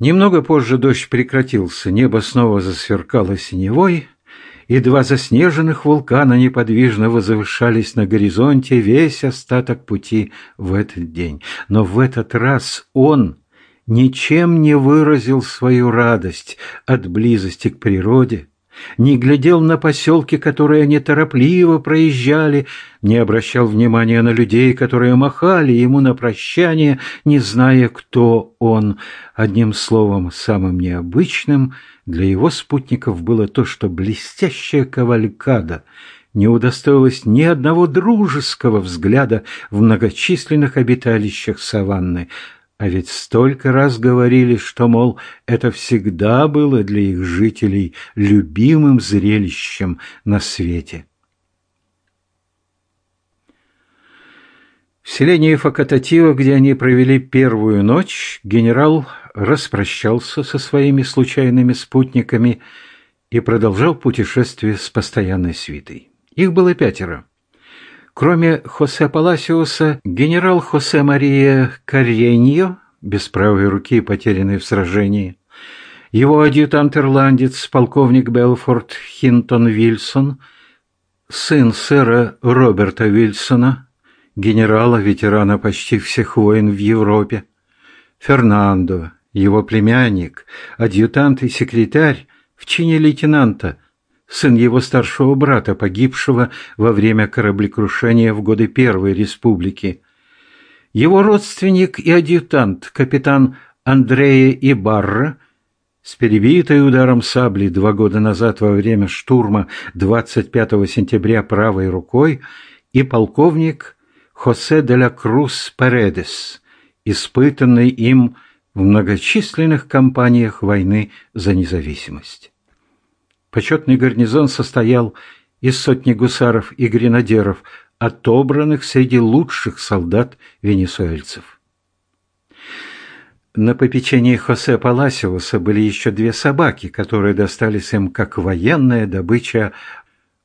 Немного позже дождь прекратился, небо снова засверкало синевой, и два заснеженных вулкана неподвижно возвышались на горизонте весь остаток пути в этот день. Но в этот раз он ничем не выразил свою радость от близости к природе, не глядел на поселки, которые они торопливо проезжали, не обращал внимания на людей, которые махали ему на прощание, не зная, кто он. Одним словом, самым необычным для его спутников было то, что блестящая кавалькада не удостоилась ни одного дружеского взгляда в многочисленных обиталищах саванны. А ведь столько раз говорили, что, мол, это всегда было для их жителей любимым зрелищем на свете. В селении Факататива, где они провели первую ночь, генерал распрощался со своими случайными спутниками и продолжал путешествие с постоянной свитой. Их было пятеро. Кроме Хосе Паласиуса, генерал Хосе Мария Кареньо, без правой руки, потерянный в сражении, его адъютант-ирландец, полковник Белфорд Хинтон Вильсон, сын сэра Роберта Вильсона, генерала, ветерана почти всех войн в Европе, Фернандо, его племянник, адъютант и секретарь в чине лейтенанта – сын его старшего брата, погибшего во время кораблекрушения в годы Первой Республики. Его родственник и адъютант, капитан Андрея Ибарра, с перебитой ударом сабли два года назад во время штурма 25 сентября правой рукой, и полковник Хосе де ла Крус Паредес, испытанный им в многочисленных кампаниях войны за независимость. Почетный гарнизон состоял из сотни гусаров и гренадеров, отобранных среди лучших солдат венесуэльцев. На попечении Хосе Паласиоса были еще две собаки, которые достались им как военная добыча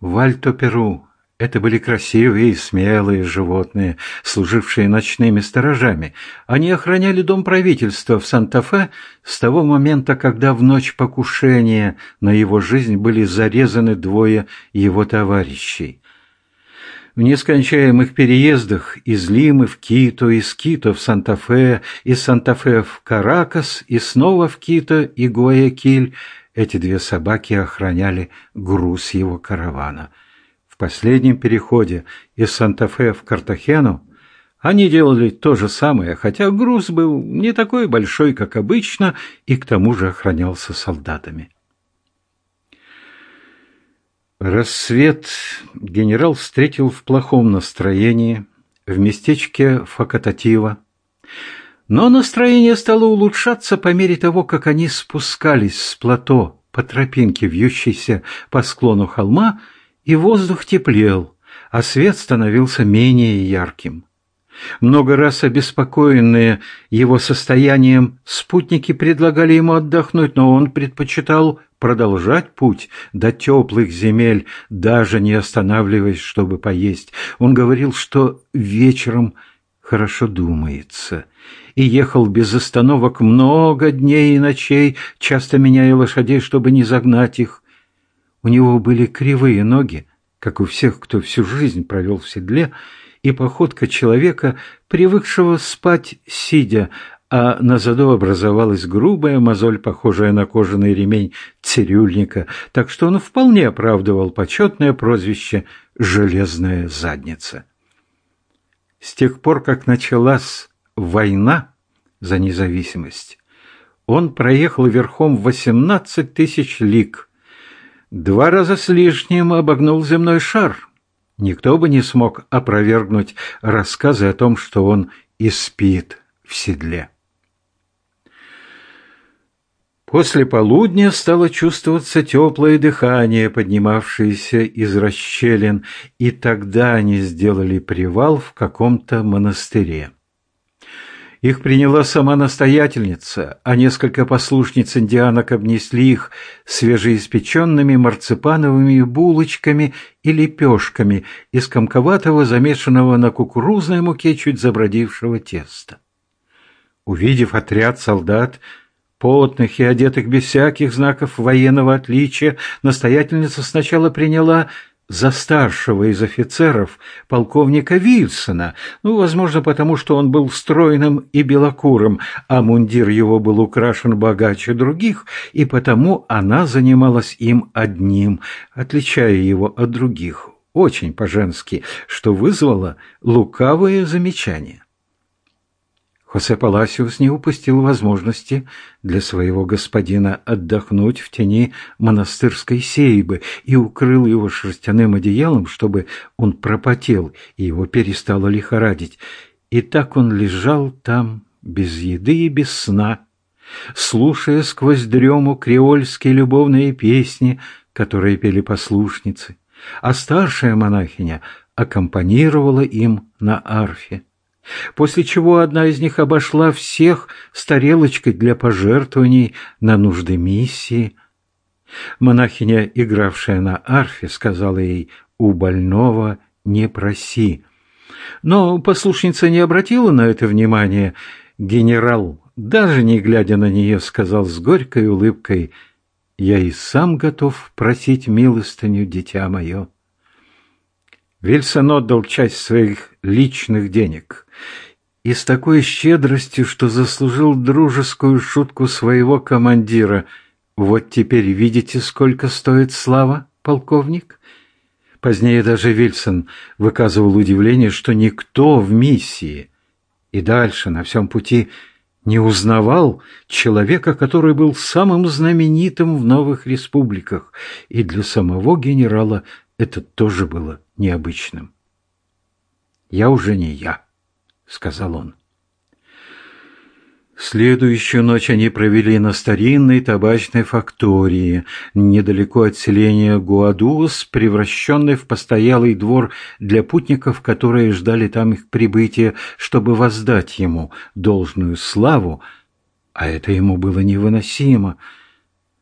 в Альто-Перу, это были красивые и смелые животные, служившие ночными сторожами. Они охраняли дом правительства в Санта-Фе с того момента, когда в ночь покушения на его жизнь были зарезаны двое его товарищей. В нескончаемых переездах из Лимы в Кито, из Кито в Санта-Фе, из Санта-Фе в Каракас и снова в Кито и Гуаякиль эти две собаки охраняли груз его каравана – в последнем переходе из Санта-Фе в Картахену они делали то же самое, хотя груз был не такой большой, как обычно, и к тому же охранялся солдатами. Рассвет генерал встретил в плохом настроении в местечке Факататива. Но настроение стало улучшаться по мере того, как они спускались с плато по тропинке, вьющейся по склону холма, и воздух теплел, а свет становился менее ярким. Много раз обеспокоенные его состоянием, спутники предлагали ему отдохнуть, но он предпочитал продолжать путь до теплых земель, даже не останавливаясь, чтобы поесть. Он говорил, что вечером хорошо думается, и ехал без остановок много дней и ночей, часто меняя лошадей, чтобы не загнать их. У него были кривые ноги, как у всех, кто всю жизнь провел в седле, и походка человека, привыкшего спать сидя, а на заду образовалась грубая мозоль, похожая на кожаный ремень цирюльника, так что он вполне оправдывал почетное прозвище «железная задница». С тех пор, как началась война за независимость, он проехал верхом 18 тысяч лиг, два раза с лишним обогнул земной шар. Никто бы не смог опровергнуть рассказы о том, что он и спит в седле. После полудня стало чувствоваться теплое дыхание, поднимавшееся из расщелин, и тогда они сделали привал в каком-то монастыре. Их приняла сама настоятельница, а несколько послушниц индианок обнесли их свежеиспеченными марципановыми булочками и лепешками из комковатого, замешанного на кукурузной муке чуть забродившего теста. Увидев отряд солдат, потных и одетых без всяких знаков военного отличия, настоятельница сначала приняла за старшего из офицеров полковника Вильсона, ну, возможно, потому что он был стройным и белокурым, а мундир его был украшен богаче других, и потому она занималась им одним, отличая его от других, очень по-женски, что вызвало лукавое замечание. Хосе Паласиус не упустил возможности для своего господина отдохнуть в тени монастырской сейбы и укрыл его шерстяным одеялом, чтобы он пропотел и его перестало лихорадить. И так он лежал там без еды и без сна, слушая сквозь дрему креольские любовные песни, которые пели послушницы, а старшая монахиня аккомпанировала им на арфе после чего одна из них обошла всех с тарелочкой для пожертвований на нужды миссии. Монахиня, игравшая на арфе, сказала ей «У больного не проси». Но послушница не обратила на это внимания. Генерал, даже не глядя на нее, сказал с горькой улыбкой «Я и сам готов просить милостыню, дитя мое». Вильсон отдал часть своих личных денег и с такой щедростью, что заслужил дружескую шутку своего командира. «Вот теперь видите, сколько стоит слава, полковник?» Позднее даже Вильсон выказывал удивление, что никто в миссии и дальше на всем пути не узнавал человека, который был самым знаменитым в новых республиках, и для самого генерала это тоже было необычным. «Я уже не я», — сказал он. Следующую ночь они провели на старинной табачной фактории, недалеко от селения Гуадус, превращенной в постоялый двор для путников, которые ждали там их прибытия, чтобы воздать ему должную славу, а это ему было невыносимо.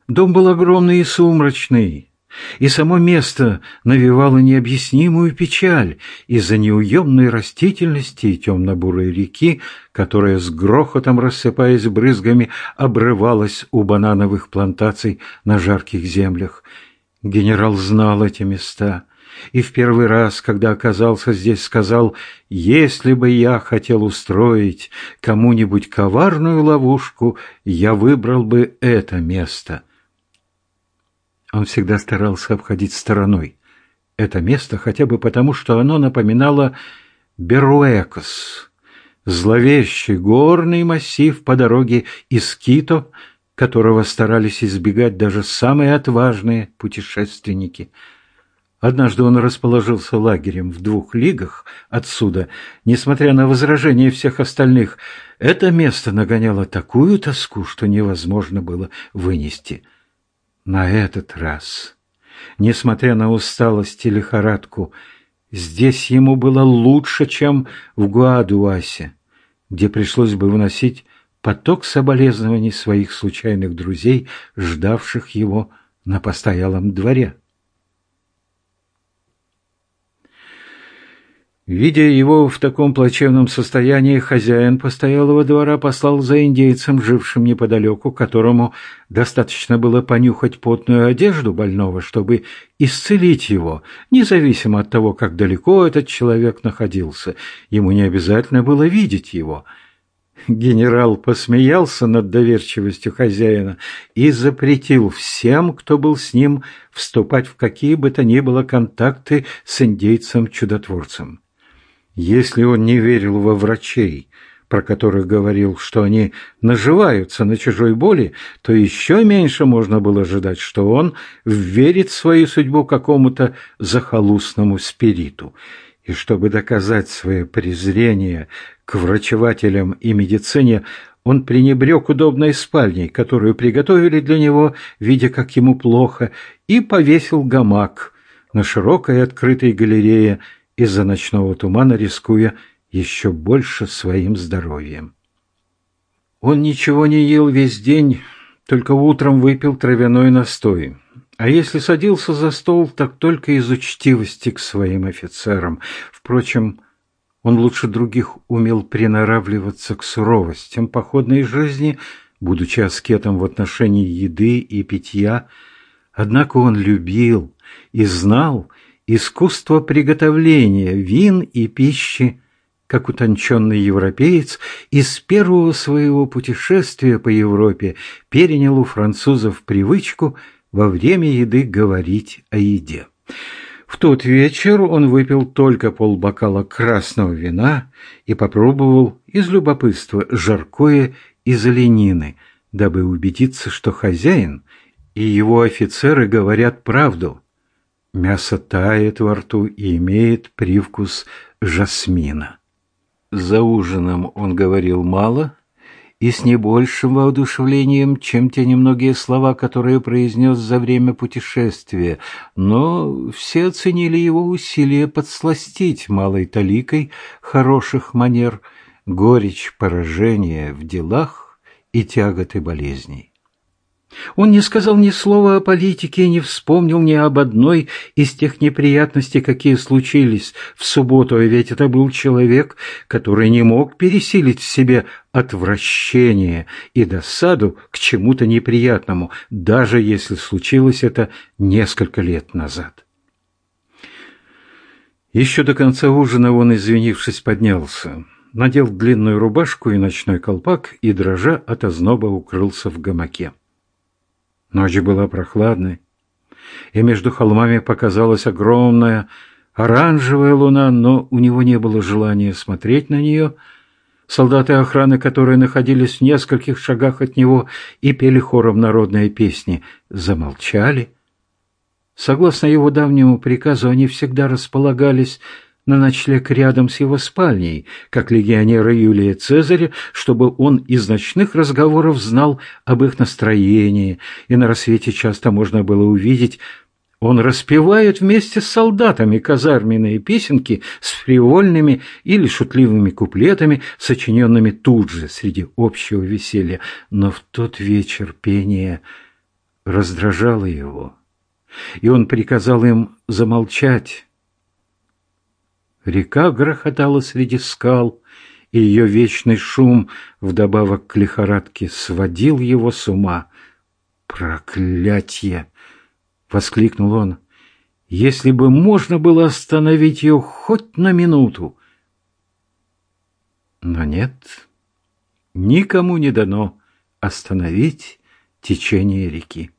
Дом был огромный и сумрачный, и само место навевало необъяснимую печаль из-за неуемной растительности и темно-бурой реки, которая с грохотом, рассыпаясь брызгами, обрывалась у банановых плантаций на жарких землях. Генерал знал эти места и в первый раз, когда оказался здесь, сказал, «Если бы я хотел устроить кому-нибудь коварную ловушку, я выбрал бы это место». Он всегда старался обходить стороной это место хотя бы потому, что оно напоминало Беруэкос, зловещий горный массив по дороге из Кито, которого старались избегать даже самые отважные путешественники. Однажды он расположился лагерем в двух лигах отсюда, несмотря на возражения всех остальных. Это место нагоняло такую тоску, что невозможно было вынести – на этот раз, несмотря на усталость и лихорадку, здесь ему было лучше, чем в Гуадуасе, где пришлось бы выносить поток соболезнований своих случайных друзей, ждавших его на постоялом дворе. Видя его в таком плачевном состоянии, хозяин постоялого двора послал за индейцем, жившим неподалеку, которому достаточно было понюхать потную одежду больного, чтобы исцелить его, независимо от того, как далеко этот человек находился. Ему не обязательно было видеть его. Генерал посмеялся над доверчивостью хозяина и запретил всем, кто был с ним, вступать в какие бы то ни было контакты с индейцем-чудотворцем. Если он не верил во врачей, про которых говорил, что они наживаются на чужой боли, то еще меньше можно было ожидать, что он верит свою судьбу какому-то захолустному спириту. И чтобы доказать свое презрение к врачевателям и медицине, он пренебрег удобной спальней, которую приготовили для него, видя, как ему плохо, и повесил гамак на широкой открытой галерее из-за ночного тумана, рискуя еще больше своим здоровьем. Он ничего не ел весь день, только утром выпил травяной настой. А если садился за стол, так только из учтивости к своим офицерам. Впрочем, он лучше других умел приноравливаться к суровостям походной жизни, будучи аскетом в отношении еды и питья, однако он любил и знал искусство приготовления вин и пищи, как утонченный европеец, из первого своего путешествия по Европе перенял у французов привычку во время еды говорить о еде. В тот вечер он выпил только полбокала красного вина и попробовал из любопытства жаркое из оленины, дабы убедиться, что хозяин и его офицеры говорят правду. Мясо тает во рту и имеет привкус жасмина. За ужином он говорил мало, и с не большим воодушевлением, чем те немногие слова, которые произнес за время путешествия, но все оценили его усилия подсластить малой таликой хороших манер, горечь поражения в делах и тяготы болезней. Он не сказал ни слова о политике, не вспомнил ни об одной из тех неприятностей, какие случились в субботу, а ведь это был человек, который не мог пересилить в себе отвращение и досаду к чему-то неприятному, даже если случилось это несколько лет назад. Еще до конца ужина он, извинившись, поднялся, надел длинную рубашку и ночной колпак и, дрожа от озноба, укрылся в гамаке. Ночь была прохладной, и между холмами показалась огромная оранжевая луна, но у него не было желания смотреть на нее. Солдаты охраны, которые находились в нескольких шагах от него и пели хором народные песни, замолчали. Согласно его давнему приказу, они всегда располагались на ночлег рядом с его спальней, как легионеры Юлия Цезаря, чтобы он из ночных разговоров знал об их настроении, и на рассвете часто можно было увидеть, он распевает вместе с солдатами казарменные песенки с фривольными или шутливыми куплетами, сочиненными тут же среди общего веселья. Но в тот вечер пение раздражало его, и он приказал им замолчать, Река грохотала среди скал, и ее вечный шум, вдобавок к лихорадке, сводил его с ума. «Проклятье!» — воскликнул он. «Если бы можно было остановить ее хоть на минуту!» Но нет, никому не дано остановить течение реки.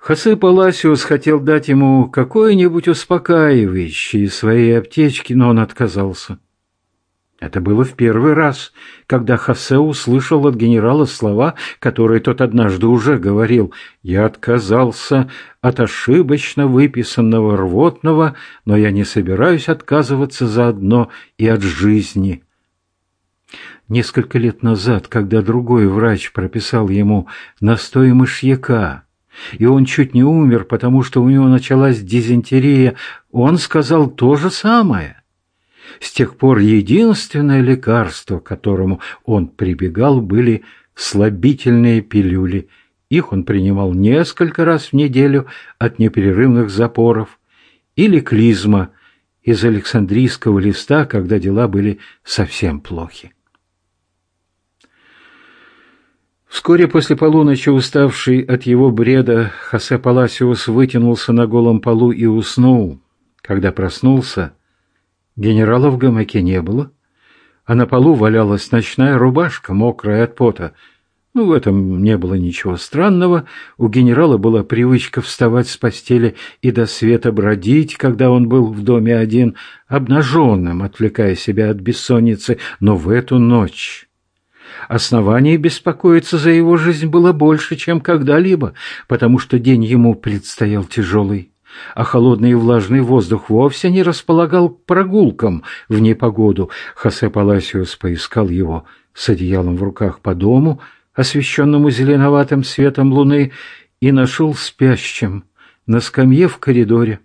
Хосе Паласиус хотел дать ему какое-нибудь успокаивающее из своей аптечки, но он отказался. Это было в первый раз, когда Хосе услышал от генерала слова, которые тот однажды уже говорил. «Я отказался от ошибочно выписанного рвотного, но я не собираюсь отказываться заодно и от жизни». Несколько лет назад, когда другой врач прописал ему настой мышьяка, и он чуть не умер, потому что у него началась дизентерия, он сказал то же самое. С тех пор единственное лекарство, к которому он прибегал, были слабительные пилюли. Их он принимал несколько раз в неделю от непрерывных запоров, или клизма из Александрийского листа, когда дела были совсем плохи. Вскоре после полуночи, уставший от его бреда, Хосе Паласиус вытянулся на голом полу и уснул. Когда проснулся, генерала в гамаке не было, а на полу валялась ночная рубашка, мокрая от пота. Ну, в этом не было ничего странного. У генерала была привычка вставать с постели и до света бродить, когда он был в доме один, обнаженным, отвлекая себя от бессонницы. Но в эту ночь Оснований беспокоиться за его жизнь было больше, чем когда-либо, потому что день ему предстоял тяжелый, а холодный и влажный воздух вовсе не располагал к прогулкам в непогоду. Хосе Паласиос поискал его с одеялом в руках по дому, освещенному зеленоватым светом луны, и нашел спящим на скамье в коридоре.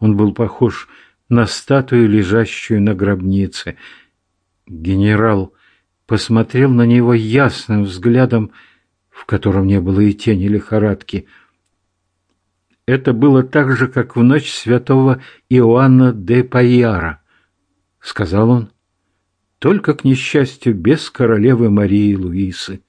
Он был похож на статую, лежащую на гробнице. Генерал посмотрел на него ясным взглядом, в котором не было и тени лихорадки. Это было так же, как в ночь святого Иоанна де Пайяра, сказал он. только, к несчастью, без королевы Марии Луисы.